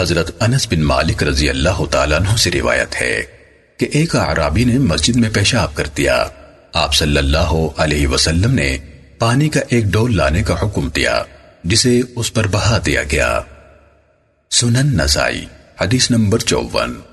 حضرت انس بن مالک رضی اللہ تعالیٰ عنہ سے روایت ہے کہ ایک عرابی نے مسجد میں پیشاب کر دیا۔ آپ صلی اللہ علیہ وسلم نے پانی کا ایک ڈول لانے کا حکم دیا، جسے اس پر بہا دیا گیا۔ سنن نسائی، حدیث نمبر چوون۔